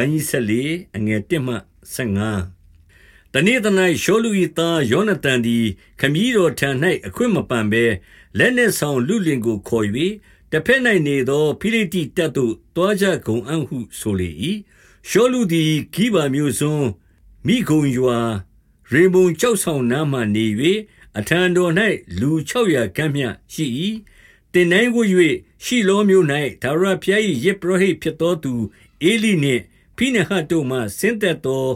ခန်းကြီး14အငယ်1မှ15တနေ့တ၌ရှောလူ၏သားယောနသန်သည်ခမည်းတော်ထံ၌အခွင့်မပန်ဘဲလက်နှင့်ဆောင်လူလင်ကိုခေါ်၍တစ်ဖက်၌နေသောဖိလိတိတပ်သို့တွားကြကုန်အံ့ဟုဆိုလေ၏ရှောလူသည်ဂိဗာမျိုးစွန်းမိဂုံရွာရေမုန်ကြောက်ဆောင်နားမှနေ၍အထံတော်၌လူ600ခန့်မျှရှိ၏တင်နိုင်ကို၍ရှီလောမျိုး၌ဒါရဖျား၏ယေဘရဟိဖြစ်သောသူအေလိနှင့် ဖိနဟတ်တို့မှဆင်းသက်သော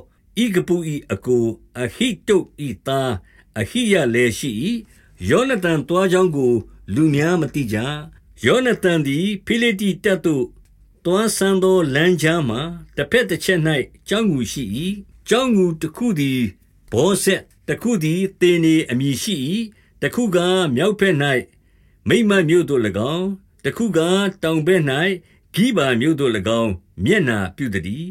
ဣဂပု၏အကိုအဟိတု၏သားအဟိယလည်းရှိ၏ယောနသန်တွားကြောင်းကို လူများမသိကြယောနသန်သည်ဖိလိတိတပ်သို့တွားဆန်းသောလမ်းကြားမှတစ်ဖက်တစ်ချက်၌ကြောင်းငူရှိ၏ကြောင်းငူတစ်ခုသည်ဘောဆက်တစ်ခုသည်တေနေအမည်ရှိ၏တစ်ခုကမြောက်ဘက်၌မိမမြို့သို့၎င်းတစ်ခုကတောင်ဘက်၌ ဂိဗာမြို့သို့၎င်း မျက်နာပြုသည်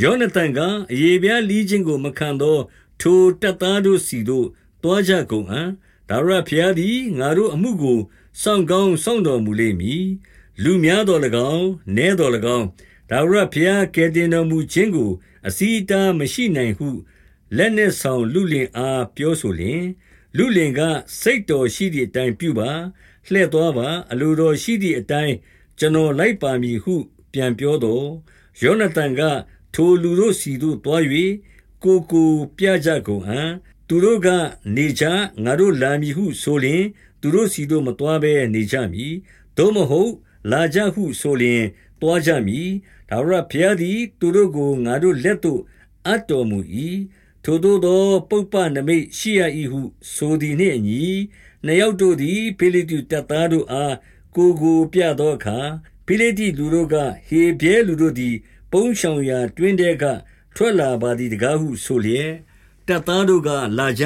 ယောနသန်ကအယေပြားလီးခြင်းကို မခံသော ထိုတပ်သားတို့စီသို့တွားကြကုန်အံ့ဒါရဖျားသည် ငါတို့အမှုကို စောင့်ကောင်းစောင့်တော်မူလိမ့်မည် လူများတော်၎င်းနဲတော်၎င်းဒါဝရဖျား ကယ်တင်တော်မူခြင်းကိုအစီအတာမရှိနိုင်ဟု လက်နှင့်ဆောင်လူလင်အား ပြောဆိုလျင်လူလင်က စိတ်တော်ရှိသည့်အတိုင်း ပြုပါ လှဲ့သွားပါ အလိုတော်ရှိသည့်အတိုင်း ကျွန်တော်လိုက်ပါမည်ဟု ပြန်ပြောတော်ယောနသန်က ထိုလူတို့စီသို့တွား၍ကိုကိုပြကြကုန်ဟံသူတို့ကနေကြငါတို့လာမည်ဟုဆိုလျင်သူတို့စီသို့မတွားဘဲနေကြမည်သို့မဟုတ်လာကြဟုဆိုလျင်တွားကြမည်ဒါဝရဘုရားသည် သူတို့ကိုငါတို့လက်သို့အပ်တော်မူ၏ထိုသို့သော ပုပ္ပနမိတ်ရှိရ၏ဟု ဆိုသည်နှင့်အညီနှစ်ယောက်တို့သည်ဖိလိတုတပ်သားတို့အား ကိုကိုပြသောအခါဖိလိတိလူတို့ကဟေဘဲလူတို့သည် ပုန်းရှောင်ရာတွင်တဲ့ကထွက်လာပါသည်တကားဟုဆိုလျက်တပ်သားတို့ကလာကြ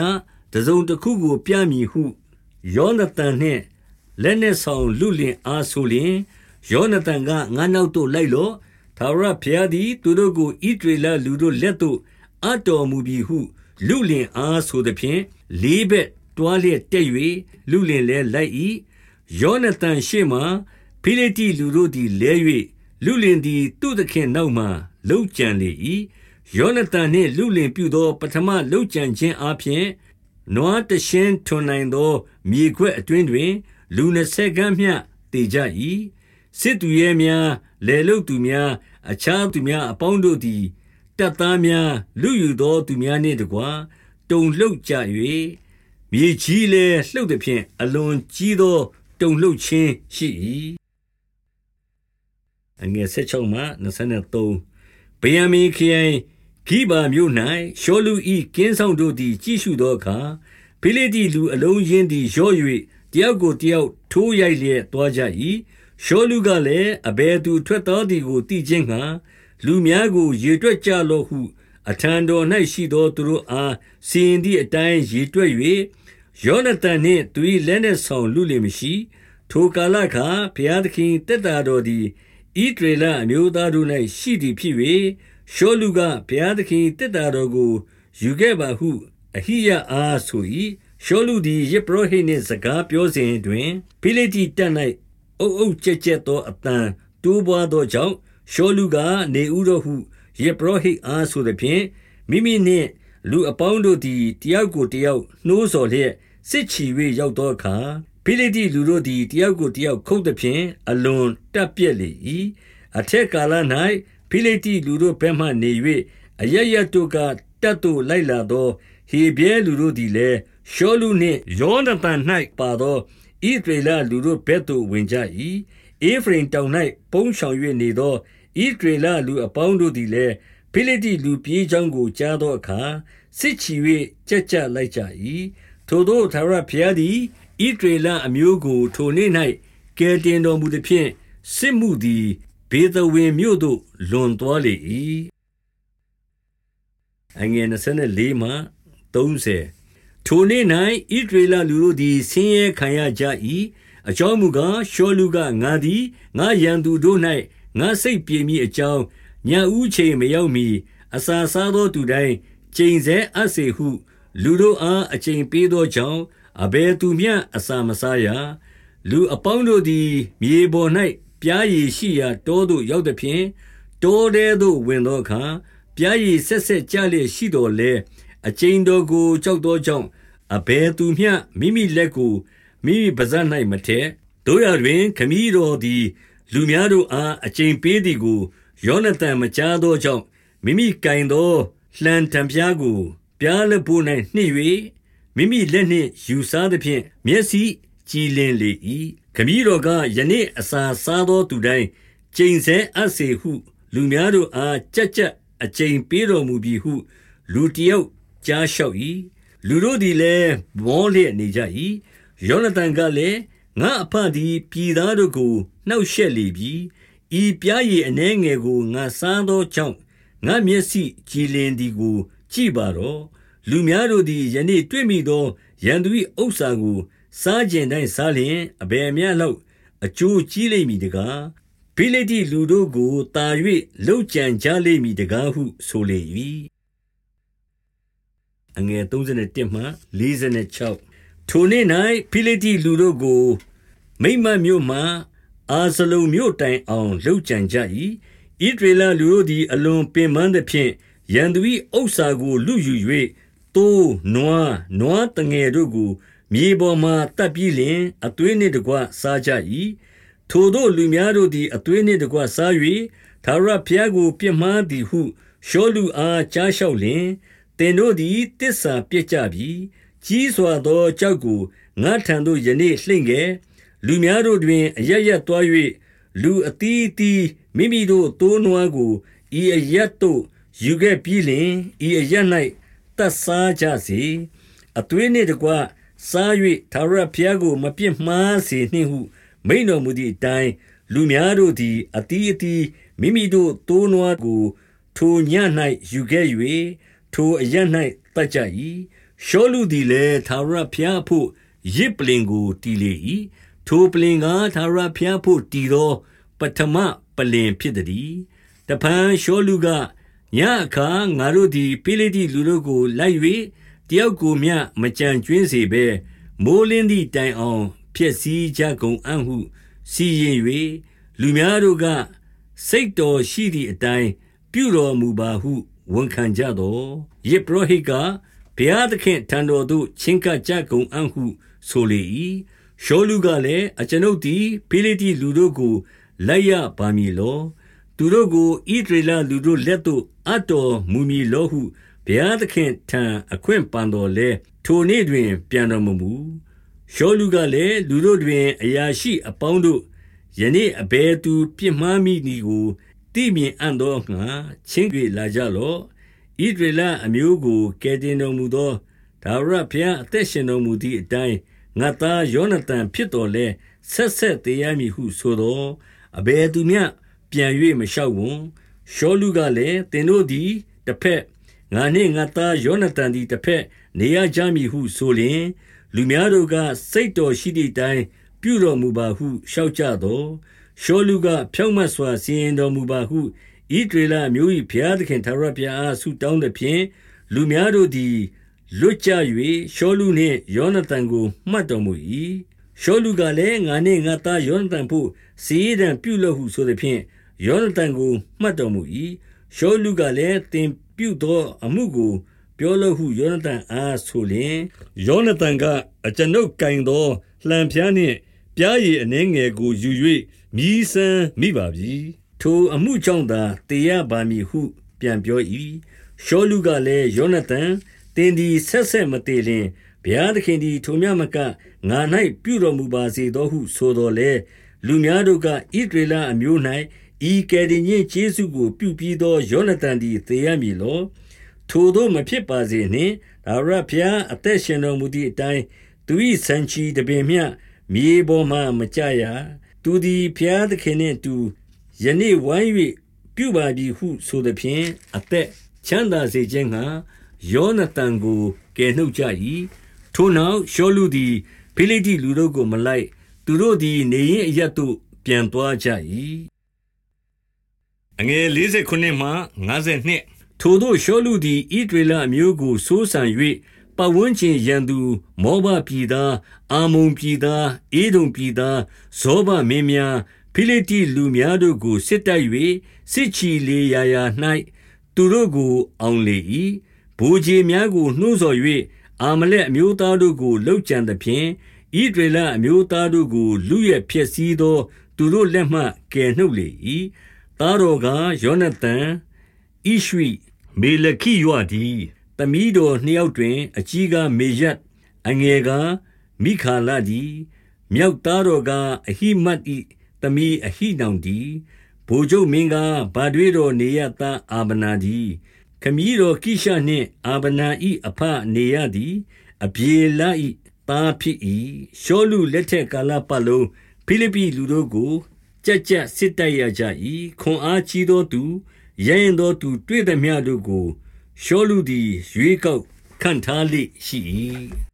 တစုံတစ်ခုကို ပြမည်ဟုယောနသန်နှင့်လက်နှင့်ဆောင်လူလင်အားဆိုလျင်ယောနသန်ကငါနောက်သို့လိုက်လော့သာရဖျားသည်သူတို့ကိုဣဒရေလလူတို့လက်သို့အတော်မူပြီဟု လူလင်အားဆိုသည်ဖြင့်လေးဘက်တွားလျက်တက်၍လူလင်လည်းလိုက်၏ ယောနသန်ရှေ့မှဖိလိတိလူတို့သည်လဲ၍လူလင်သည်သူ့သခင်နောက်မှလှုပ်ကြံလေ၏ယောနသန်နှင့်လူလင်ပြုသော ပထမလှုပ်ကြံခြင်းအပြင်နွားတရှင်းထွန်နိုင်သော မြေခွက်အတွင်းတွင် လူနှဆယ်ကမ်းမျှတည်ကြ၏စစ်သူရဲများလေလုတ်သူများအခြားသူများအပေါင်းတို့သည်တပ်သားများလူယူသောသူများနှင့်တကွတုံလှုပ်ကြ၍မြေကြီးလည်းလှုပ်သည်ဖြင့်အလွန်ကြီးသော တုံလှုပ်ခြင်းရှိ၏အငယ်16မှ23ဗယံမင်ခရိုင်ဂိဘာမြို့၌ရှောလူဤကင်းဆောင်တို့သည်ကြည့်ရှုသောအခါဖိလိတိလူအလုံးရင်းသည်ရော့၍တယောက်ကိုတယောက်ထိုးရိုက်လျက်တွားကြ၏ရှောလူကလည်းအဘယ်သူထွက်သောသည်ကိုသိခြင်းငှာလူများကိုရေတွက်ကြလော့ဟု အထံတော်၌ရှိသောသူတို့အားစီရင်သည့်အတိုင်းရေတွက်၍ ယောနသန်နှင့်သူ၏လက်နှင့်ဆောင်လူလင်မရှိ ထိုကာလခါဘုရားသခင်တက်တာတော်သည်ဣဒရေလအမျိုးသားတို့၌ရှိသည်ဖြစ်၍ရှောလူကဘုရားသခင်တက်တာတော်ကိုယူခဲ့ပါဟုအဟိယအားဆို၏ရှောလူသည်ယေဘရဟိနှင့်စကားပြောစဉ်တွင်ဖိလိတိတပ်၌အုပ်အုပ်ကျက်ကျက်သောအတန်တိုးပွားသောကြောင့်ရှောလူကနေဥတော်ဟုယေဘရဟိအားဆိုသည်ဖြင့်မိမိနှင့် လူအပေါင်းတို့သည်တယောက်ကိုတယောက်နှိုးဆော်လျက်စစ်ချီ၍ရောက်သောအခါဖိလိတိလူတို့သည်တယောက်ကိုတယောက်ခုတ်သည်ဖြင့်အလွန်တပ်ပြက်လေ၏အထက်ကာလ၌ဖိလိတိလူတို့ဘက်မှနေ၍အရရတို့ကတပ်သို့လိုက်လာသောဟေဘဲလူတို့သည်လည်းရှောလူနှင့်ယောနသန်၌ပါသောဣသရေလလူတို့ဘက်သို့ဝင်ကြ၏အေဖရင်တောင်၌ပုံရှောင်၍နေသောဣသရေလလူအပေါင်းတို့သည်လည်းဖိလိတိလူပြေးချောင်းကိုကြားသောအခါ စစ်ချီ၍ကြက်ကြလိုက်ကြ၏ထိုသောသာရဖျားသည်ဣသရေလအမျိုးကို ထိုနေ့၌ကယ်တင်တော်မူသည်ဖြင့်စစ်မှုသည်ဘေသဝင်မြို့သို့လွန်သွားလေ၏အငယ်24မှ30ထိုနေ့၌ဣသရေလလူတို့သည်ဆင်းရဲခံရကြ၏အကြောင်းမူကားရှောလူကငါသည်ငါရန်သူတို့၌ငါစိတ်ပြေမိအကြောင်းညဦးချိန်မရောက်မီအစာစားသောသူတိုင်း ကျိန်ဆဲအပ်စေဟု လူတို့အားအကျိန်ပေးသောကြောင့်အဘယ်သူမျှအစာမစားရလူအပေါင်းတို့သည်မြေပေါ်၌ပြားရည်ရှိရာတောသို့ရောက်သည်ဖြင့်တောထဲသို့ဝင်သောအခါပြားရည်ဆက်ဆက်ကြလျက်ရှိတော်လဲအကျဉ်တော်ကိုကြောက်သောကြောင့်အဘယ်သူမျှမိမိလက်ကိုမိမိပါးစပ်၌မထည့်တို့ရတွင် ခမည်းတော်သည် လူများတို့အားအကျဉ်ပေးသည်ကိုယောနသန်မကြားသောကြောင့်မိမိကင်သော လှံတံပြားကိုပြားလက်ပိုး၌နှိ၍မိမိလက်နှင့်ယူစားသဖြင့်မျက်စိကြည်လင်လေ၏ခမည်းတော်ကယနေ့အစာစားသောသူတိုင်းကျိန်ဆဲအပ်စေဟု လူများတို့အားကြက်ကြက်အကျိန်ပေးတော်မူပြီဟု လူတယောက်ကြားလျှောက်၏လူတို့သည်လည်းမောလျက်နေကြ၏ယောနသန်ကလည်းငါအဖသည်ပြည်သားတို့ကိုနှောက်ရှက်လေပြီဤပြားရည်အနှဲငယ်ကိုငါစားသောကြောင့် ငါမျက်စိကြည်လင်သည်ကို ကြည့်ပါတော့လူများတို့သည်ယနေ့တွေ့မိသောရန်သူ၏ဥစ္စာကို စားကျင်တိုင်းစားလျင်အဘယ်မျှလောက်အကျိုးကြီးလိမ့်မည်တကားဖိလိတိလူတို့ကိုတာ၍လှုပ်ကြံကြလိမ့်မည်တကားဟုဆိုလေ၏အငယ်31မှ46ထိုနေ့၌ဖိလိတိလူတို့ကို မိမ့်မမြို့မှအာဇလုံမြို့တိုင်အောင်လှုပ်ကြံကြ၏ ဣဒရေလလူတို့သည် အလွန်ပင်ပန်းသဖြင့် ရန်သူ၏ဥစ္စာကိုလူယူ၍တိုး နွား နွားတငယ်တို့ကို မြေပေါ်မှတပ်ပြီးလျှင် အသွေးနှင့်တကွ စားကြ၏ထိုတို့လူများတို့သည် အသွေးနှင့်တကွ စား၍သာရဖျားကို ပြစ်မှားသည်ဟု ရှောလူအား ကြားလျှောက်လျင်တင်တို့သည်တစ္ဆာပြစ်ကြပြီ ကြီးစွာသောကြောက်ကို ငါထံသို့ ယနေ့လှိမ့်ခဲ့ လူများတို့တွင် အရရသွား၍ လူအသီးသီးမိမိတို့တိုးနွားကိုဤအရက်တို့ယူခဲ့ပြီးလျှင်ဤအရက်၌တတ်စားကြစေအသွေးနှင့်တကွစား၍သာရဖျားကို မပြစ်မှားစေနှင့်ဟု မိန်တော်မူသည့်အတိုင်းလူများတို့သည်အတီးအတီးမိမိတို့တိုးနွားကို ထိုည၌ယူခဲ့၍ထိုအရ၌တတ်ကြ၏ရှောလူသည်လည်းသာရဖျားဖို့ရစ်ပလင်ကိုတီလေ၏ ထိုပလင်ကသာရဖျားဖို့တီသော ပထမပလင်ဖြစ်သည်တပန်းရှောလူကညအခါငါတို့သည်ပိလိတိလူတို့ကိုလိုက်၍တယောက်ကိုမျှမကြံကျွင်းစေဘဲမိုးလင်းသည့်တိုင်အောင်ဖြစ်စည်းကြကုန်အံ့ဟု စီရင်၍လူများတို့က စိတ်တော်ရှိသည့်အတိုင်းပြုတော်မူပါဟုဝန်ခံကြတော်ယေဘရဟိကဘုရားသခင်ထံတော်သို့ချင်းကပ်ကြကုန်အံ့ဟုဆိုလေ၏ ရှောလူကလည်းအကျွန်ုပ်သည်ဖိလိတိလူတို့ကိုလိုက်ရပါမည်လောသူတို့ကိုဣဒရေလလူတို့လက်သို့အပ်တော်မူမည်လောဟုဘုရားသခင်ထံအခွင့်ပန်တော်လဲထိုနေ့တွင် ပြန်တော်မမူရှောလူကလည်းလူတို့တွင်အရာရှိအပေါင်းတို့ယနေ့အဘယ်သူပြစ်မှားမိနီကိုတိမြင်အံ့သောငါချင်းတွေလာကြလော့ဣဒရလအမျိုးကိုကယ်တင်တော်မူသောဒါဝရဘုရားအသက်ရှင်တော်မူသည့်အတိုင်း ငါသားယောနသန်ဖြစ်တော်လဲဆက်ဆက်သေးရမည်ဟုဆိုသောအဘယ်သူမျှပြန်၍မလျှောက်ဝံရှောလူကလည်းသင်တို့သည်တစ်ဖက်ငါနှင့်ငါသားယောနသန်သည်တစ်ဖက်နေရကြမည်ဟုဆိုလျင်လူများတို့ကစိတ်တော်ရှိသည့်တိုင်ပြုတော်မူပါဟုလျှောက်ကြသောရှောလူကဖြောင့်မတ်စွာစီရင်တော်မူပါဟုဣဒရေလမျိုး၏ဘုရားသခင်သာရဘုရားအားဆုတောင်းသည်ဖြင့်လူများတို့သည် လွတ်ကြ၍ရှောလူနှင့်ယောနသန်ကိုမှတ်တော်မူ၏ရှောလူကလည်းငါနှင့်ငါသားယောနသန်ဖို့စီရင်တံပြုလို့ဟုဆိုသည်ဖြင့်ယောနသန်ကိုမှတ်တော်မူ၏ရှောလူကလည်းတင်ပြုသောအမှုကိုပြောလို့ဟုယောနသန်အားဆိုလျင်ယောနသန်ကအကျွန်ုပ်ကင်သောလှံဖျားနှင့်ပြားရည်အနှဲငယ်ကိုယူ၍မြည်ဆန်းမိပါပြီထိုအမှုကြောင့်သာတေရပါမည်ဟု ပြန်ပြော၏ရှောလူကလည်းယောနသန် တင်ဒီဆက်ဆက်မတေလင်ဘုရားသခင်သည်ထိုမြမကငါ၌ပြုတော်မူပါစေသောဟုဆိုတော်လေလူများတို့ကဣဒရေလအမျိုး၌ဤကယ်တင်ခြင်းကျေးဇူးကို ပြုပြီးသောယောနသန်သည်သေရမည်လောထိုသောမဖြစ်ပါစေနှင့်ဒါရဖျားအသက်ရှင်တော်မူသည့်အတိုင်းသူ၏ဆံချီတပင်မျှမြေပေါ်မှမကြရသူသည်ဖျားသခင်နှင့်တူယနေ့ဝိုင်း၍ပြုပါပြီဟုဆိုသည်ဖြင့်အသက်ချမ်းသာစေခြင်းငှာ ယောနသန်ကိုကယ်နှုတ်ကြ၏ထိုနောက်ရှောလူသည်ဖိလိတိလူတို့ကိုမလိုက် သူတို့သည်နေရင်အရတ်သို့ပြန်သွားကြ၏အငယ်49မှ52ထိုတို့ရှောလူသည်ဣဒရေလအမျိုးကိုစိုးစံ၍ပဝန်းကျင်ရန်သူ မောဘပြည်သားအာမုန်ပြည်သားအေဒုံပြည်သားဇောဘမင်းများဖိလိတ္တိလူများတို့ကိုစစ်တိုက်၍စစ်ချီလေရာရာ၌သူတို့ကိုအောင်လေ၏။ ဗိုလ်ခြေများကိုနှိုးဆော်၍အာမလက်အမျိုးသားတို့ကို လုပ်ကြံသဖြင့်ဣဒရေလအမျိုးသားတို့ကို လုယက်ဖျက်ဆီးသော သူတို့လက်မှ ကယ်နှုတ်လေ၏။သားတော်ကား ယောနသန်၊ဣရွှိ၊မေလခိရွတည်း။သမီးတော်နှစ်ယောက်တွင် အကြီးကား မေရပ်၊အငယ်ကား မိခါလတည်း။မြောက်သားတော်ကား အဟိမတ်၏သမီး အဟိနောင်တည်း။ဗိုလ်ချုပ်မင်းကား ဘထွေးတော်နေရသား အာဗနာတည်း။ ခမည်းတော်ကိရှနှင့်အာဗနာ၏အဘနေရသည်အဗျေလ၏သားဖြစ်၏။ရှောလုလက်ထက်ကာလပတ်လုံးဖိလိပ္ပိလူတို့ကိုကျပ်ကျပ်စစ်တိုက်ရကြ၏။ခွန်အားကြီးသောသူ၊ရဲရင့်သောသူ တွေ့သမျှတို့ကိုရှောလုသည်ရွေးကောက်ခန့်ထားလေ့ရှိ၏။